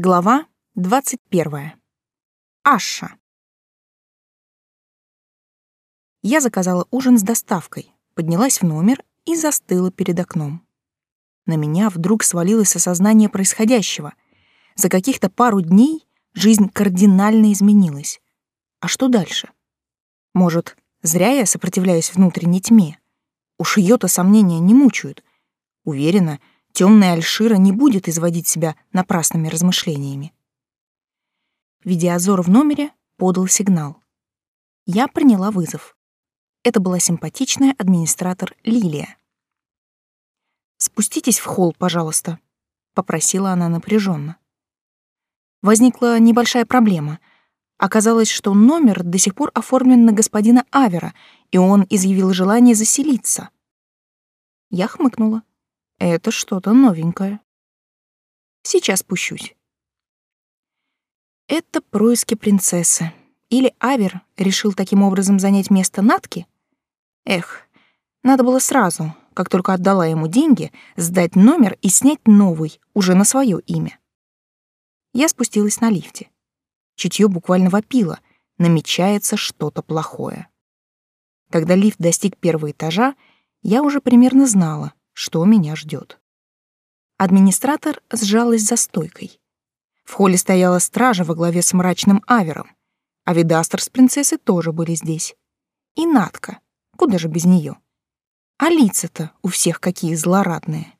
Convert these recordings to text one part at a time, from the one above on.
Глава 21. Аша. Я заказала ужин с доставкой, поднялась в номер и застыла перед окном. На меня вдруг свалилось осознание происходящего. За каких-то пару дней жизнь кардинально изменилась. А что дальше? Может, зря я сопротивляюсь внутренней тьме? Уж ее-то сомнения не мучают. Уверена, Темная Альшира не будет изводить себя напрасными размышлениями. Видеозор в номере подал сигнал. Я приняла вызов. Это была симпатичная администратор Лилия. «Спуститесь в холл, пожалуйста», — попросила она напряженно. Возникла небольшая проблема. Оказалось, что номер до сих пор оформлен на господина Авера, и он изъявил желание заселиться. Я хмыкнула. Это что-то новенькое. Сейчас спущусь. Это происки принцессы. Или Авер решил таким образом занять место Натки? Эх, надо было сразу, как только отдала ему деньги, сдать номер и снять новый, уже на свое имя. Я спустилась на лифте. Чутье буквально вопило. Намечается что-то плохое. Когда лифт достиг первого этажа, я уже примерно знала, что меня ждет. Администратор сжалась за стойкой. В холле стояла стража во главе с мрачным Авером, а Видастер с принцессой тоже были здесь. И Натка, куда же без нее? А лица-то у всех какие злорадные.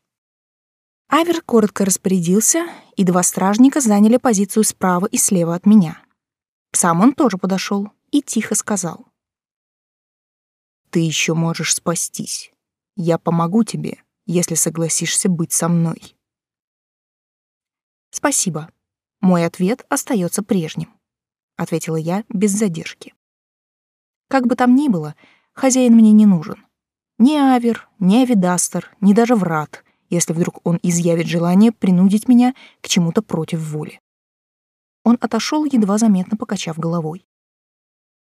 Авер коротко распорядился, и два стражника заняли позицию справа и слева от меня. Сам он тоже подошел и тихо сказал. «Ты еще можешь спастись. Я помогу тебе, если согласишься быть со мной. Спасибо. Мой ответ остается прежним, ответила я без задержки. Как бы там ни было, хозяин мне не нужен. Ни Авер, ни Авидастер, ни даже Врат, если вдруг он изъявит желание принудить меня к чему-то против воли. Он отошел, едва заметно покачав головой.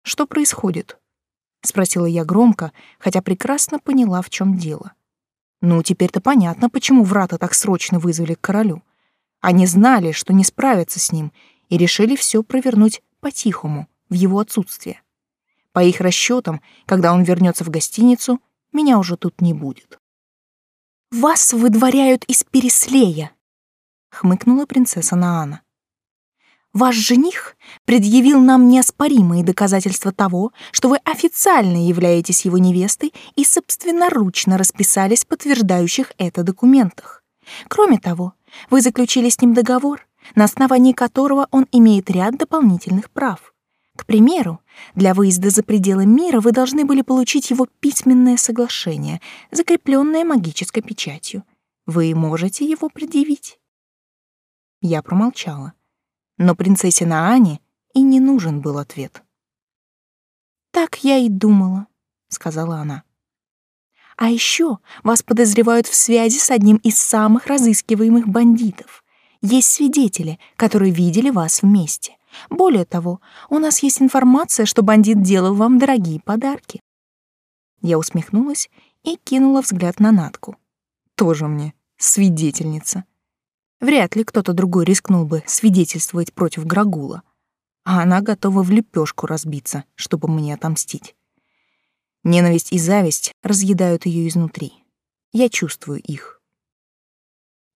«Что происходит?» — спросила я громко, хотя прекрасно поняла, в чем дело. Ну, теперь-то понятно, почему врата так срочно вызвали к королю. Они знали, что не справятся с ним, и решили все провернуть по-тихому, в его отсутствие. По их расчетам, когда он вернется в гостиницу, меня уже тут не будет. «Вас выдворяют из Переслея», — хмыкнула принцесса Наана. Ваш жених предъявил нам неоспоримые доказательства того, что вы официально являетесь его невестой и собственноручно расписались в подтверждающих это документах. Кроме того, вы заключили с ним договор, на основании которого он имеет ряд дополнительных прав. К примеру, для выезда за пределы мира вы должны были получить его письменное соглашение, закрепленное магической печатью. Вы можете его предъявить? Я промолчала но принцессе Наане и не нужен был ответ. «Так я и думала», — сказала она. «А еще вас подозревают в связи с одним из самых разыскиваемых бандитов. Есть свидетели, которые видели вас вместе. Более того, у нас есть информация, что бандит делал вам дорогие подарки». Я усмехнулась и кинула взгляд на Натку. Тоже мне свидетельница. Вряд ли кто-то другой рискнул бы свидетельствовать против Грагула, а она готова в лепешку разбиться, чтобы мне отомстить. Ненависть и зависть разъедают ее изнутри. Я чувствую их.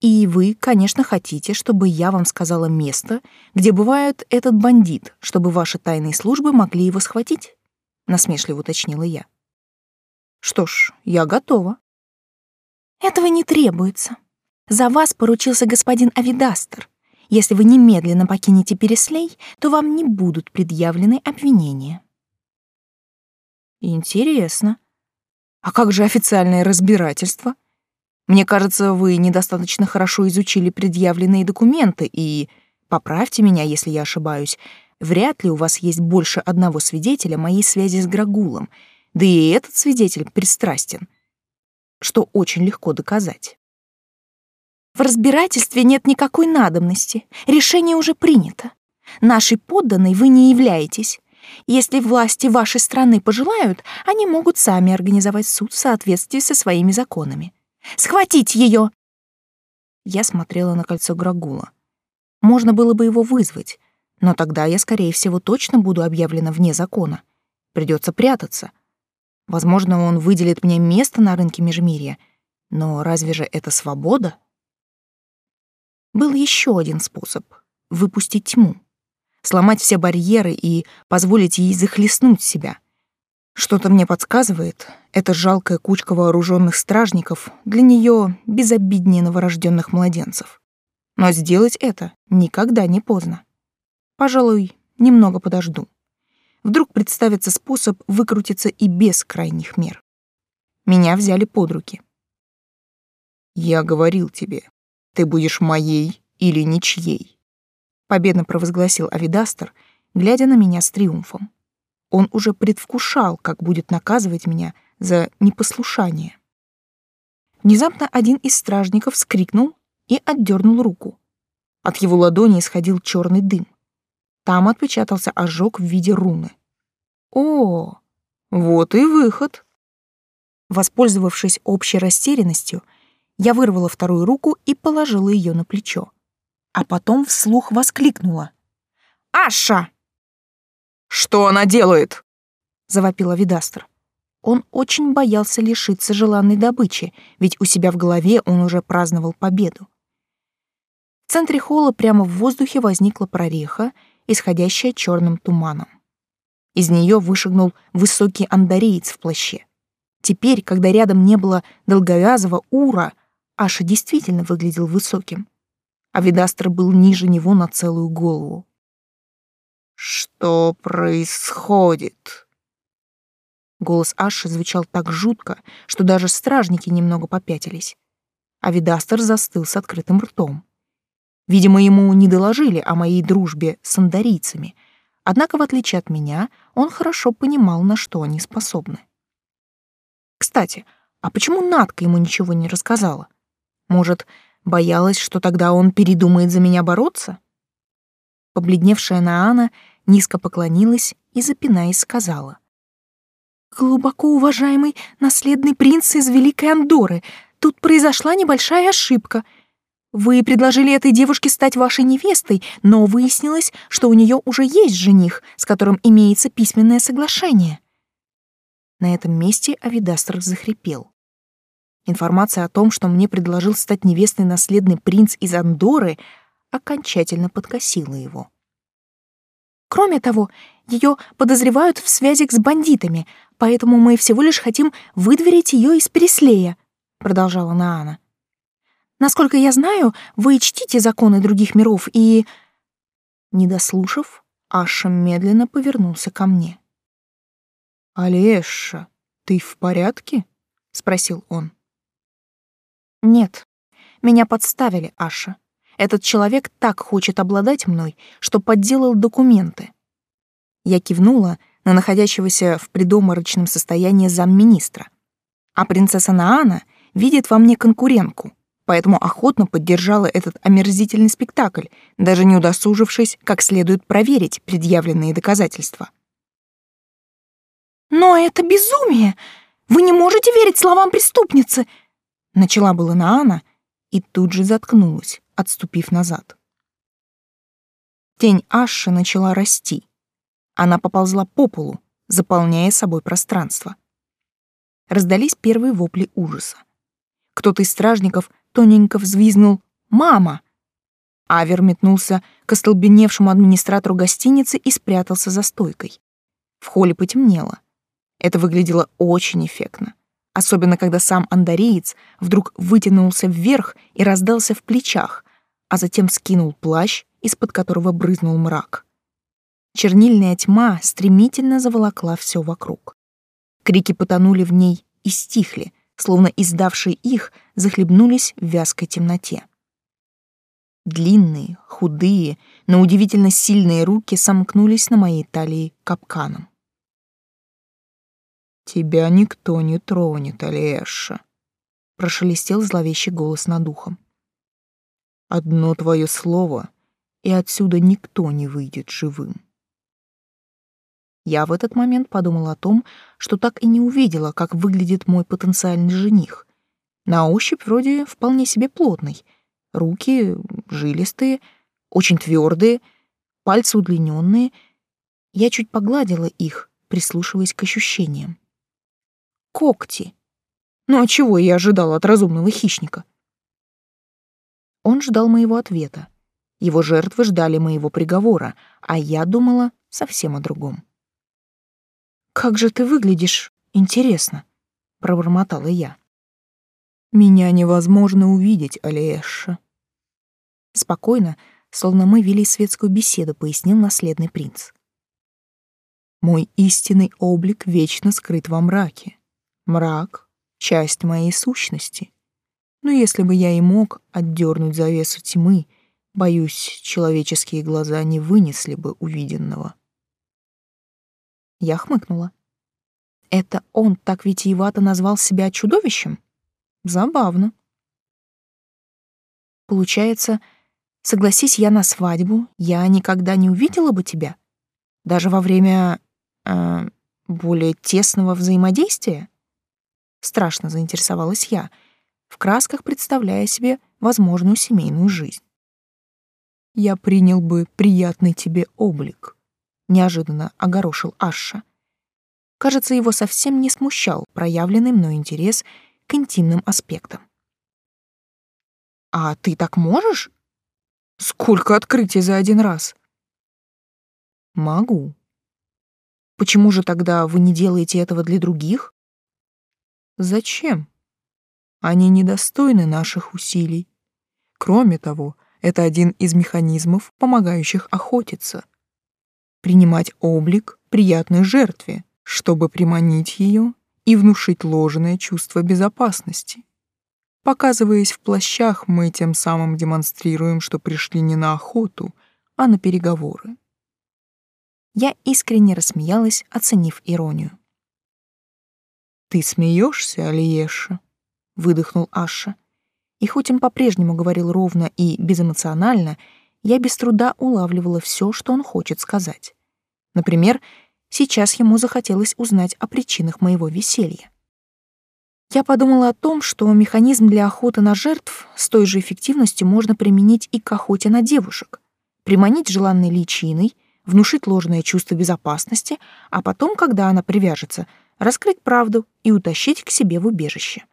И вы, конечно, хотите, чтобы я вам сказала место, где бывает этот бандит, чтобы ваши тайные службы могли его схватить? Насмешливо уточнила я. Что ж, я готова. Этого не требуется, за вас поручился господин Авидастер. Если вы немедленно покинете Переслей, то вам не будут предъявлены обвинения. Интересно. А как же официальное разбирательство? Мне кажется, вы недостаточно хорошо изучили предъявленные документы и, поправьте меня, если я ошибаюсь, вряд ли у вас есть больше одного свидетеля моей связи с Грагулом, да и этот свидетель пристрастен, что очень легко доказать. В разбирательстве нет никакой надобности. Решение уже принято. Нашей подданной вы не являетесь. Если власти вашей страны пожелают, они могут сами организовать суд в соответствии со своими законами. Схватить ее! Я смотрела на кольцо Грагула. Можно было бы его вызвать, но тогда я, скорее всего, точно буду объявлена вне закона. Придется прятаться. Возможно, он выделит мне место на рынке Межмирья, но разве же это свобода? Был еще один способ — выпустить тьму, сломать все барьеры и позволить ей захлестнуть себя. Что-то мне подсказывает, эта жалкая кучка вооруженных стражников для нее безобиднее новорожденных младенцев. Но сделать это никогда не поздно. Пожалуй, немного подожду. Вдруг представится способ выкрутиться и без крайних мер. Меня взяли под руки. «Я говорил тебе, ты будешь моей или ничьей», — победно провозгласил Авидастер, глядя на меня с триумфом. Он уже предвкушал, как будет наказывать меня за непослушание. Внезапно один из стражников вскрикнул и отдернул руку. От его ладони исходил черный дым. Там отпечатался ожог в виде руны. О, вот и выход. Воспользовавшись общей растерянностью, я вырвала вторую руку и положила ее на плечо. А потом вслух воскликнула. «Аша!» «Что она делает?» — завопила Видастер. Он очень боялся лишиться желанной добычи, ведь у себя в голове он уже праздновал победу. В центре холла прямо в воздухе возникла прореха, исходящая черным туманом. Из нее вышагнул высокий андареец в плаще. Теперь, когда рядом не было долговязого Ура, Аша действительно выглядел высоким, а Видастер был ниже него на целую голову. «Что происходит?» Голос Аши звучал так жутко, что даже стражники немного попятились. А Видастер застыл с открытым ртом. Видимо, ему не доложили о моей дружбе с андарийцами, однако, в отличие от меня, он хорошо понимал, на что они способны. Кстати, а почему Надка ему ничего не рассказала? Может, боялась, что тогда он передумает за меня бороться? Побледневшая Наана низко поклонилась и, запинаясь, сказала. «Глубоко уважаемый наследный принц из Великой Андоры, тут произошла небольшая ошибка — вы предложили этой девушке стать вашей невестой, но выяснилось, что у нее уже есть жених, с которым имеется письменное соглашение. На этом месте Авидастр захрипел. Информация о том, что мне предложил стать невестой наследный принц из Андоры, окончательно подкосила его. Кроме того, ее подозревают в связях с бандитами, поэтому мы всего лишь хотим выдворить ее из Переслея, продолжала Наана. Насколько я знаю, вы чтите законы других миров и...» Не дослушав, Аша медленно повернулся ко мне. «Алеша, ты в порядке?» — спросил он. «Нет, меня подставили, Аша. Этот человек так хочет обладать мной, что подделал документы». Я кивнула на находящегося в предоморочном состоянии замминистра. А принцесса Наана видит во мне конкурентку — поэтому охотно поддержала этот омерзительный спектакль, даже не удосужившись как следует проверить предъявленные доказательства. «Но это безумие! Вы не можете верить словам преступницы!» Начала была Наана и тут же заткнулась, отступив назад. Тень Аши начала расти. Она поползла по полу, заполняя собой пространство. Раздались первые вопли ужаса. Кто-то из стражников тоненько взвизнул «Мама!». Авер метнулся к остолбеневшему администратору гостиницы и спрятался за стойкой. В холле потемнело. Это выглядело очень эффектно, особенно когда сам андареец вдруг вытянулся вверх и раздался в плечах, а затем скинул плащ, из-под которого брызнул мрак. Чернильная тьма стремительно заволокла все вокруг. Крики потонули в ней и стихли, словно издавшие их захлебнулись в вязкой темноте. Длинные, худые, но удивительно сильные руки сомкнулись на моей талии капканом. «Тебя никто не тронет, Алеша», — прошелестел зловещий голос над ухом. «Одно твое слово, и отсюда никто не выйдет живым». Я в этот момент подумала о том, что так и не увидела, как выглядит мой потенциальный жених. На ощупь вроде вполне себе плотный. Руки жилистые, очень твердые, пальцы удлиненные. Я чуть погладила их, прислушиваясь к ощущениям. Когти. Ну а чего я ожидала от разумного хищника? Он ждал моего ответа. Его жертвы ждали моего приговора, а я думала совсем о другом. «Как же ты выглядишь, интересно», — пробормотала я. «Меня невозможно увидеть, Алиэша». Спокойно, словно мы вели светскую беседу, пояснил наследный принц. «Мой истинный облик вечно скрыт во мраке. Мрак — часть моей сущности. Но если бы я и мог отдернуть завесу тьмы, боюсь, человеческие глаза не вынесли бы увиденного. Я хмыкнула. Это он так витиевато назвал себя чудовищем? Забавно. Получается, согласись я на свадьбу, я никогда не увидела бы тебя? Даже во время э, более тесного взаимодействия? Страшно заинтересовалась я — в красках представляя себе возможную семейную жизнь. «Я принял бы приятный тебе облик», — неожиданно огорошил Аша. Кажется, его совсем не смущал проявленный мной интерес к интимным аспектам. «А ты так можешь? Сколько открытий за один раз?» «Могу», Почему же тогда вы не делаете этого для других? Зачем? Они недостойны наших усилий. Кроме того, это один из механизмов, помогающих охотиться. Принимать облик приятной жертве, чтобы приманить ее и внушить ложное чувство безопасности. Показываясь в плащах, мы тем самым демонстрируем, что пришли не на охоту, а на переговоры. Я искренне рассмеялась, оценив иронию. «Ты смеешься, Алиеша?» выдохнул Аша. И хоть он по-прежнему говорил ровно и безэмоционально, я без труда улавливала все, что он хочет сказать. Например, сейчас ему захотелось узнать о причинах моего веселья. Я подумала о том, что механизм для охоты на жертв с той же эффективностью можно применить и к охоте на девушек. Приманить желанной личиной, внушить ложное чувство безопасности, а потом, когда она привяжется, раскрыть правду и утащить к себе в убежище.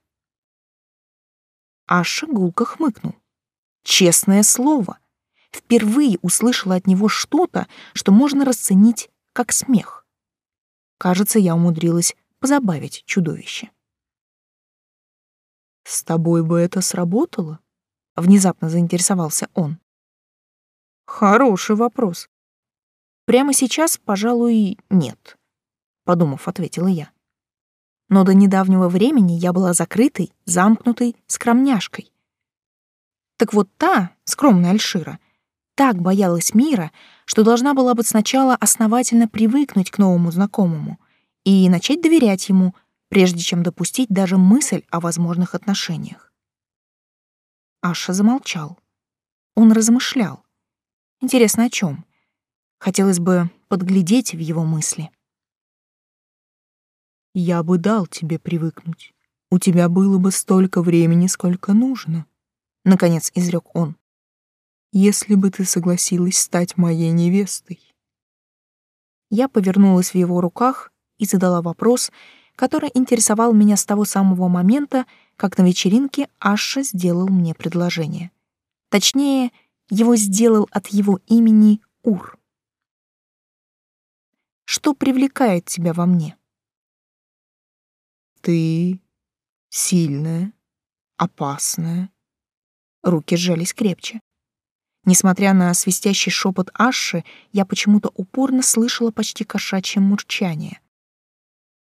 Аша гулко хмыкнул. Честное слово, впервые услышала от него что-то, что можно расценить как смех. Кажется, я умудрилась позабавить чудовище. «С тобой бы это сработало?» — внезапно заинтересовался он. «Хороший вопрос. Прямо сейчас, пожалуй, нет», — подумав, ответила я но до недавнего времени я была закрытой, замкнутой, скромняшкой. Так вот та, скромная Альшира, так боялась мира, что должна была бы сначала основательно привыкнуть к новому знакомому и начать доверять ему, прежде чем допустить даже мысль о возможных отношениях. Аша замолчал. Он размышлял. Интересно, о чем? Хотелось бы подглядеть в его мысли. Я бы дал тебе привыкнуть. У тебя было бы столько времени, сколько нужно. Наконец изрек он. Если бы ты согласилась стать моей невестой. Я повернулась в его руках и задала вопрос, который интересовал меня с того самого момента, как на вечеринке Аша сделал мне предложение. Точнее, его сделал от его имени Ур. Что привлекает тебя во мне? Ты сильная, опасная. Руки сжались крепче. Несмотря на свистящий шепот Аши, я почему-то упорно слышала почти кошачье мурчание.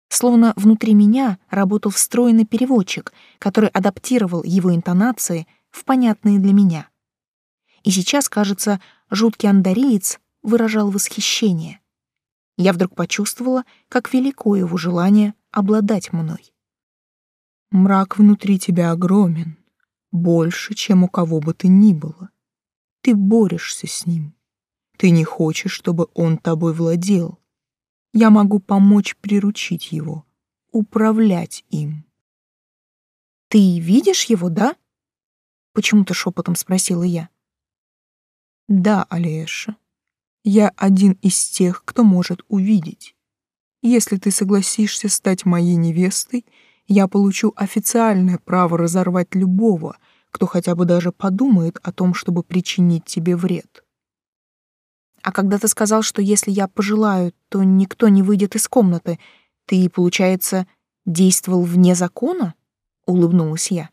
Словно внутри меня работал встроенный переводчик, который адаптировал его интонации в понятные для меня. И сейчас, кажется, жуткий андариец выражал восхищение. Я вдруг почувствовала, как велико его желание обладать мной. Мрак внутри тебя огромен, больше, чем у кого бы ты ни было. Ты борешься с ним. Ты не хочешь, чтобы он тобой владел. Я могу помочь приручить его, управлять им. Ты видишь его, да? Почему-то шепотом спросила я. Да, Алеша, я один из тех, кто может увидеть. Если ты согласишься стать моей невестой, я получу официальное право разорвать любого, кто хотя бы даже подумает о том, чтобы причинить тебе вред. А когда ты сказал, что если я пожелаю, то никто не выйдет из комнаты, ты, получается, действовал вне закона? Улыбнулась я.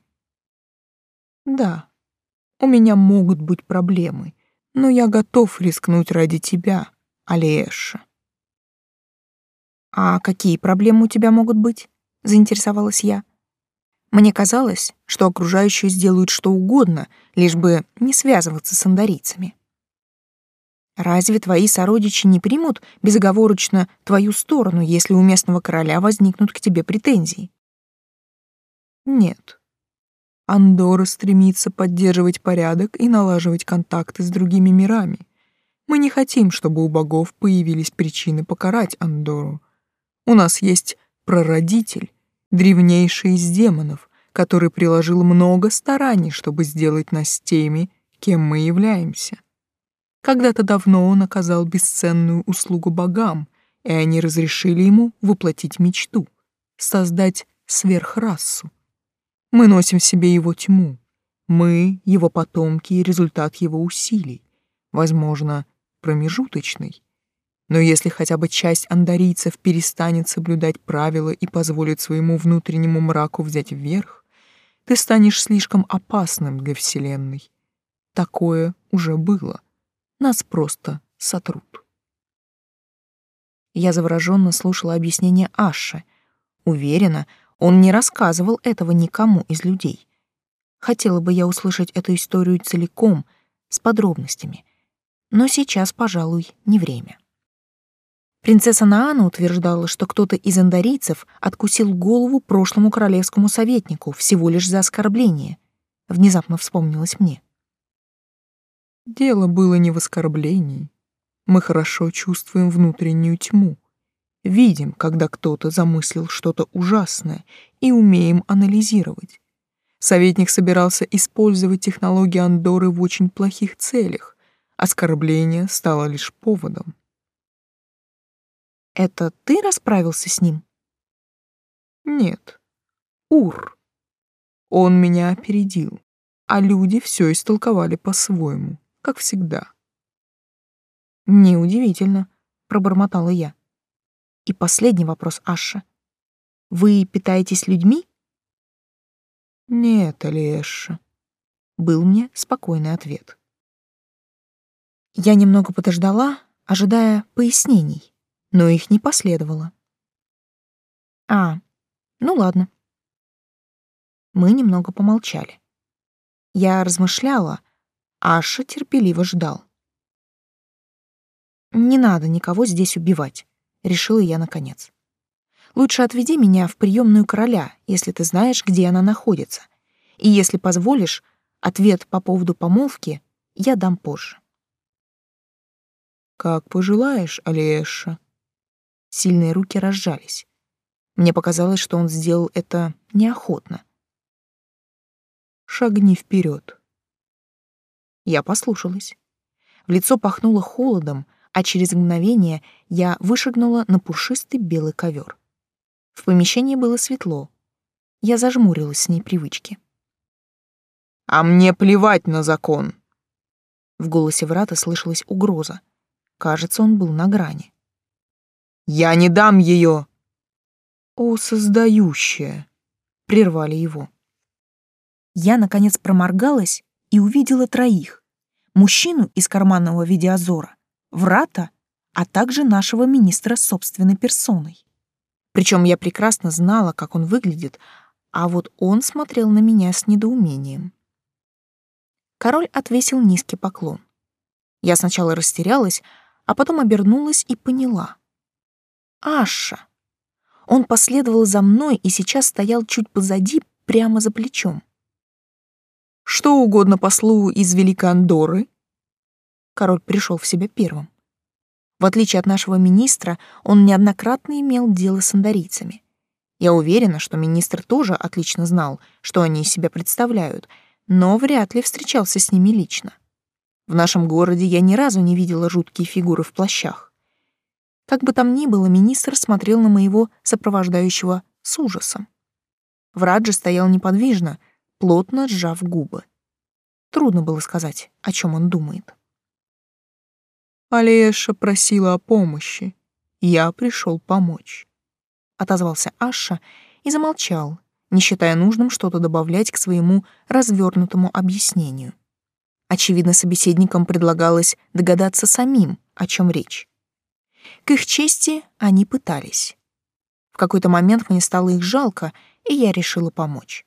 Да, у меня могут быть проблемы, но я готов рискнуть ради тебя, Алиэша. А какие проблемы у тебя могут быть? Заинтересовалась я. Мне казалось, что окружающие сделают что угодно, лишь бы не связываться с андарийцами. Разве твои сородичи не примут безоговорочно твою сторону, если у местного короля возникнут к тебе претензии? Нет. Андора стремится поддерживать порядок и налаживать контакты с другими мирами. Мы не хотим, чтобы у богов появились причины покарать Андору. У нас есть прародитель, древнейший из демонов, который приложил много стараний, чтобы сделать нас теми, кем мы являемся. Когда-то давно он оказал бесценную услугу богам, и они разрешили ему воплотить мечту — создать сверхрасу. Мы носим в себе его тьму. Мы — его потомки и результат его усилий, возможно, промежуточный. Но если хотя бы часть андарийцев перестанет соблюдать правила и позволит своему внутреннему мраку взять вверх, ты станешь слишком опасным для Вселенной. Такое уже было — нас просто сотрут. Я завороженно слушала объяснение Аши. Уверена, он не рассказывал этого никому из людей. Хотела бы я услышать эту историю целиком, с подробностями. Но сейчас, пожалуй, не время. Принцесса Наана утверждала, что кто-то из андарийцев откусил голову прошлому королевскому советнику всего лишь за оскорбление. Внезапно вспомнилось мне. Дело было не в оскорблении. Мы хорошо чувствуем внутреннюю тьму. Видим, когда кто-то замыслил что-то ужасное, и умеем анализировать. Советник собирался использовать технологии Андоры в очень плохих целях. Оскорбление стало лишь поводом. «Это ты расправился с ним?» «Нет. Ур. Он меня опередил, а люди все истолковали по-своему как всегда. Неудивительно, пробормотала я. И последний вопрос, Аша. Вы питаетесь людьми? Нет, Алеша. Был мне спокойный ответ. Я немного подождала, ожидая пояснений, но их не последовало. А, ну ладно. Мы немного помолчали. Я размышляла, Аша терпеливо ждал. «Не надо никого здесь убивать», — решила я наконец. «Лучше отведи меня в приемную короля, если ты знаешь, где она находится. И если позволишь, ответ по поводу помолвки я дам позже». «Как пожелаешь, Алиэша». Сильные руки разжались. Мне показалось, что он сделал это неохотно. «Шагни вперед. Я послушалась. В лицо пахнуло холодом, а через мгновение я вышагнула на пушистый белый ковер. В помещении было светло. Я зажмурилась с непривычки. «А мне плевать на закон!» В голосе врата слышалась угроза. Кажется, он был на грани. «Я не дам ее!» «О, создающая!» — прервали его. Я, наконец, проморгалась и увидела троих. Мужчину из карманного видеозора, врата, а также нашего министра собственной персоной. Причем я прекрасно знала, как он выглядит, а вот он смотрел на меня с недоумением. Король отвесил низкий поклон. Я сначала растерялась, а потом обернулась и поняла. Аша. Он последовал за мной и сейчас стоял чуть позади, прямо за плечом. Что угодно послу из Великой Андоры?» Король пришел в себя первым. В отличие от нашего министра, он неоднократно имел дело с андарийцами. Я уверена, что министр тоже отлично знал, что они из себя представляют, но вряд ли встречался с ними лично. В нашем городе я ни разу не видела жуткие фигуры в плащах. Как бы там ни было, министр смотрел на моего сопровождающего с ужасом. Враджи стоял неподвижно, плотно сжав губы. Трудно было сказать, о чем он думает. Алеша просила о помощи. Я пришел помочь. Отозвался Аша и замолчал, не считая нужным что-то добавлять к своему развернутому объяснению. Очевидно, собеседникам предлагалось догадаться самим, о чем речь. К их чести они пытались. В какой-то момент мне стало их жалко, и я решила помочь.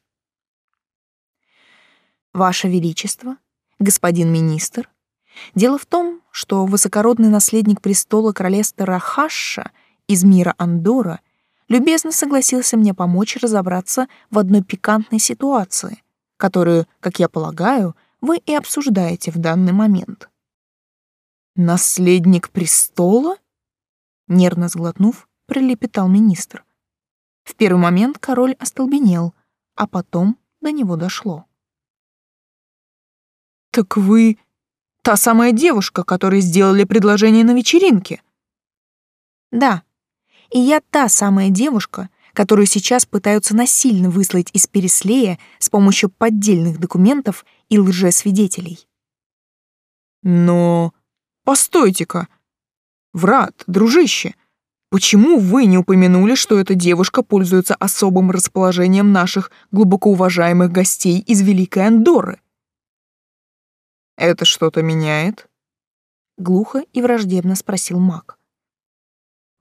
Ваше Величество, господин министр, дело в том, что высокородный наследник престола королевства Рахаша из мира Андора любезно согласился мне помочь разобраться в одной пикантной ситуации, которую, как я полагаю, вы и обсуждаете в данный момент. «Наследник престола?» Нервно сглотнув, пролепетал министр. В первый момент король остолбенел, а потом до него дошло. «Так вы та самая девушка, которой сделали предложение на вечеринке?» «Да, и я та самая девушка, которую сейчас пытаются насильно выслать из Переслея с помощью поддельных документов и лжесвидетелей». «Но... постойте-ка! Врат, дружище, почему вы не упомянули, что эта девушка пользуется особым расположением наших глубоко уважаемых гостей из Великой Андоры?» «Это что-то меняет?» Глухо и враждебно спросил маг.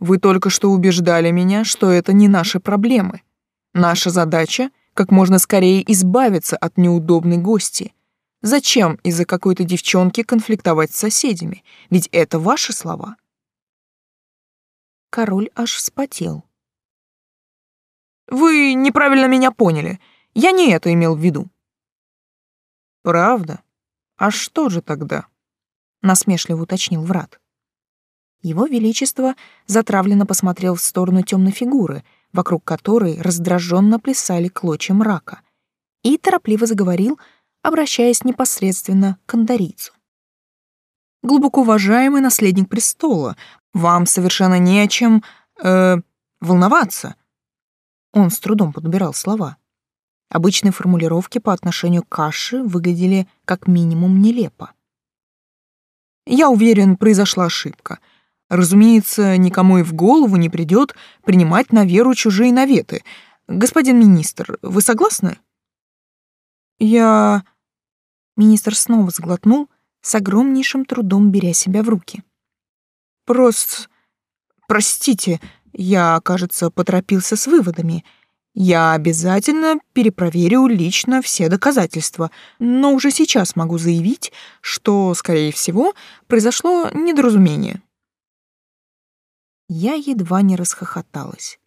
Вы только что убеждали меня, что это не наши проблемы. Наша задача — как можно скорее избавиться от неудобной гости. Зачем из-за какой-то девчонки конфликтовать с соседями? Ведь это ваши слова. Король аж вспотел. Вы неправильно меня поняли. Я не это имел в виду. Правда? А что же тогда? Насмешливо уточнил Врат. Его Величество затравленно посмотрел в сторону темной фигуры, вокруг которой раздраженно плясали клочья мрака, и торопливо заговорил, обращаясь непосредственно к андарийцу. «Глубоко уважаемый наследник престола, вам совершенно не о чем... Э, волноваться». Он с трудом подбирал слова. Обычные формулировки по отношению к каше выглядели как минимум нелепо. «Я уверен, произошла ошибка». Разумеется, никому и в голову не придет принимать на веру чужие наветы. Господин министр, вы согласны? Я... Министр снова сглотнул, с огромнейшим трудом беря себя в руки. Просто... Простите, я, кажется, поторопился с выводами. Я обязательно перепроверю лично все доказательства, но уже сейчас могу заявить, что, скорее всего, произошло недоразумение. Я едва не расхохоталась.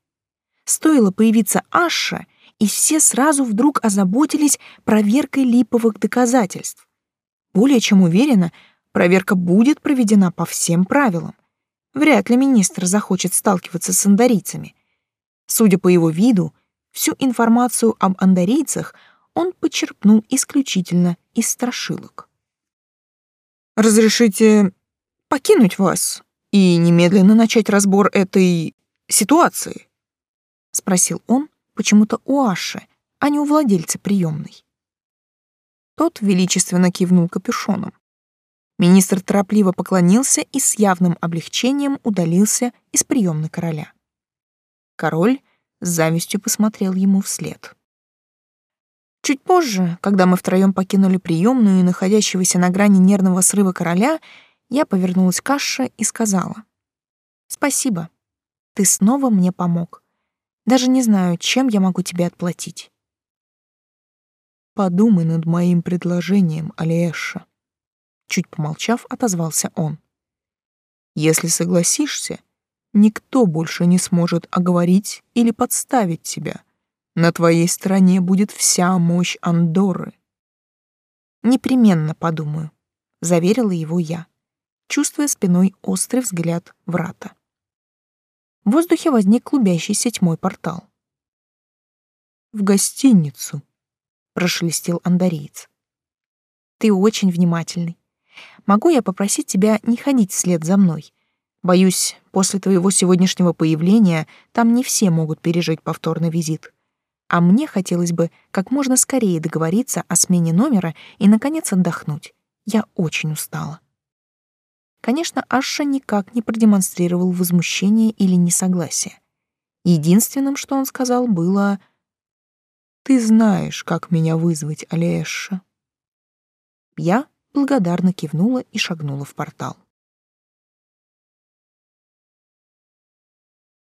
Стоило появиться Аша, и все сразу вдруг озаботились проверкой липовых доказательств. Более чем уверена, проверка будет проведена по всем правилам. Вряд ли министр захочет сталкиваться с андарийцами. Судя по его виду, всю информацию об андарийцах он почерпнул исключительно из страшилок. «Разрешите покинуть вас, и немедленно начать разбор этой ситуации? спросил он почему-то у Аши, а не у владельца приемной. Тот величественно кивнул капюшоном. Министр торопливо поклонился и с явным облегчением удалился из приемной короля. Король с завистью посмотрел ему вслед. Чуть позже, когда мы втроем покинули приемную и находящегося на грани нервного срыва короля, я повернулась к Аше и сказала. «Спасибо. Ты снова мне помог. Даже не знаю, чем я могу тебе отплатить». «Подумай над моим предложением, Алиэша», — чуть помолчав, отозвался он. «Если согласишься, никто больше не сможет оговорить или подставить тебя. На твоей стороне будет вся мощь Андоры». «Непременно подумаю», — заверила его я чувствуя спиной острый взгляд врата. В воздухе возник клубящийся тьмой портал. «В гостиницу», — прошелестел андариец. «Ты очень внимательный. Могу я попросить тебя не ходить вслед за мной? Боюсь, после твоего сегодняшнего появления там не все могут пережить повторный визит. А мне хотелось бы как можно скорее договориться о смене номера и, наконец, отдохнуть. Я очень устала. Конечно, Аша никак не продемонстрировал возмущения или несогласия. Единственным, что он сказал, было «Ты знаешь, как меня вызвать, Алиэша». Я благодарно кивнула и шагнула в портал.